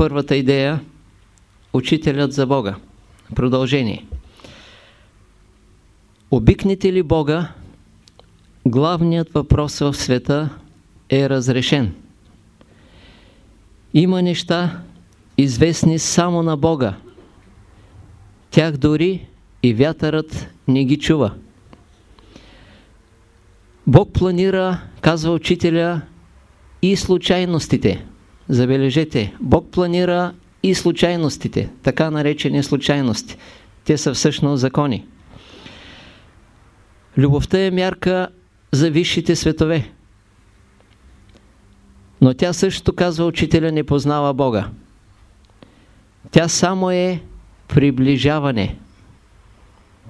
първата идея Учителят за Бога. Продължение. Обикнете ли Бога, главният въпрос в света е разрешен. Има неща, известни само на Бога. Тях дори и вятърът не ги чува. Бог планира, казва учителя, и случайностите. Забележете, Бог планира и случайностите, така наречени случайности. Те са всъщност закони. Любовта е мярка за висшите светове. Но тя също, казва учителя, не познава Бога. Тя само е приближаване.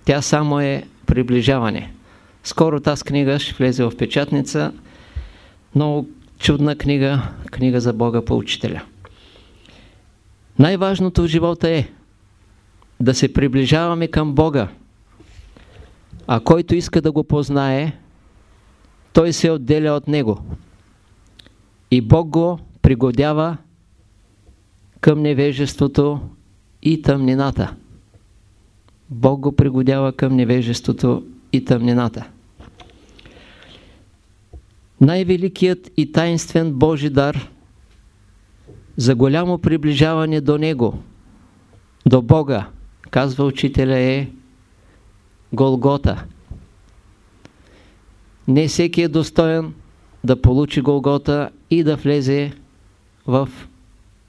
Тя само е приближаване. Скоро тази книга ще влезе в печатница. Много чудна книга, книга за Бога по учителя. Най-важното в живота е да се приближаваме към Бога. А който иска да го познае, той се отделя от Него. И Бог го пригодява към невежеството и тъмнината. Бог го пригодява към невежеството и тъмнината. Най-великият и таинствен Божи дар за голямо приближаване до Него, до Бога, казва учителя е Голгота. Не всеки е достоен да получи Голгота и да влезе в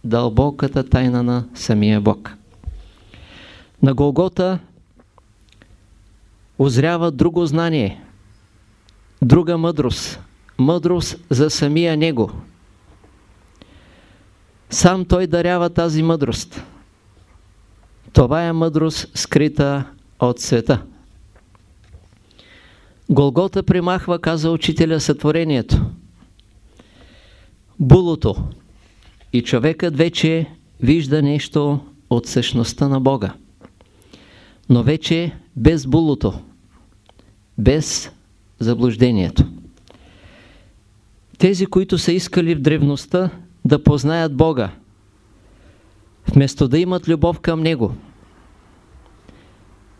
дълбоката тайна на самия Бог. На Голгота озрява друго знание, друга мъдрост, мъдрост за самия Него. Сам Той дарява тази мъдрост. Това е мъдрост скрита от света. Голгота примахва, каза учителя, сътворението. Булото. И човекът вече вижда нещо от същността на Бога. Но вече без булото, без заблуждението. Тези, които са искали в древността да познаят Бога, вместо да имат любов към Него,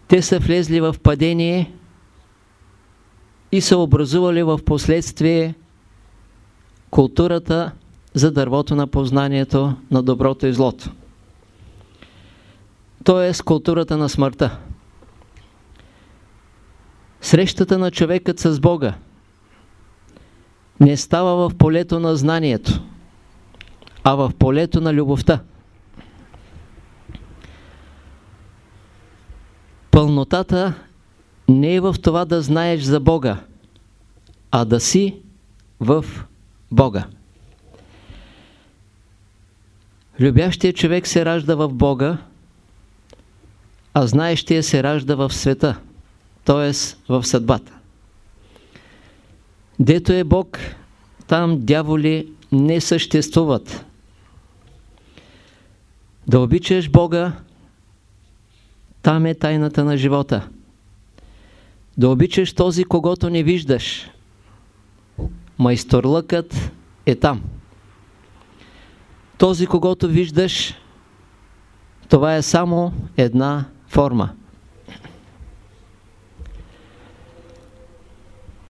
те са влезли в падение и са образували в последствие културата за дървото на познанието на доброто и злото. Тоест културата на смъртта. Срещата на човекът с Бога не става в полето на знанието, а в полето на любовта. Пълнотата не е в това да знаеш за Бога, а да си в Бога. Любящият човек се ражда в Бога, а знаещия се ражда в света, т.е. в съдбата. Дето е Бог, там дяволи не съществуват. Да обичаш Бога, там е тайната на живота. Да обичаш този, когато не виждаш. Майсторлъкът е там. Този, когато виждаш, това е само една форма.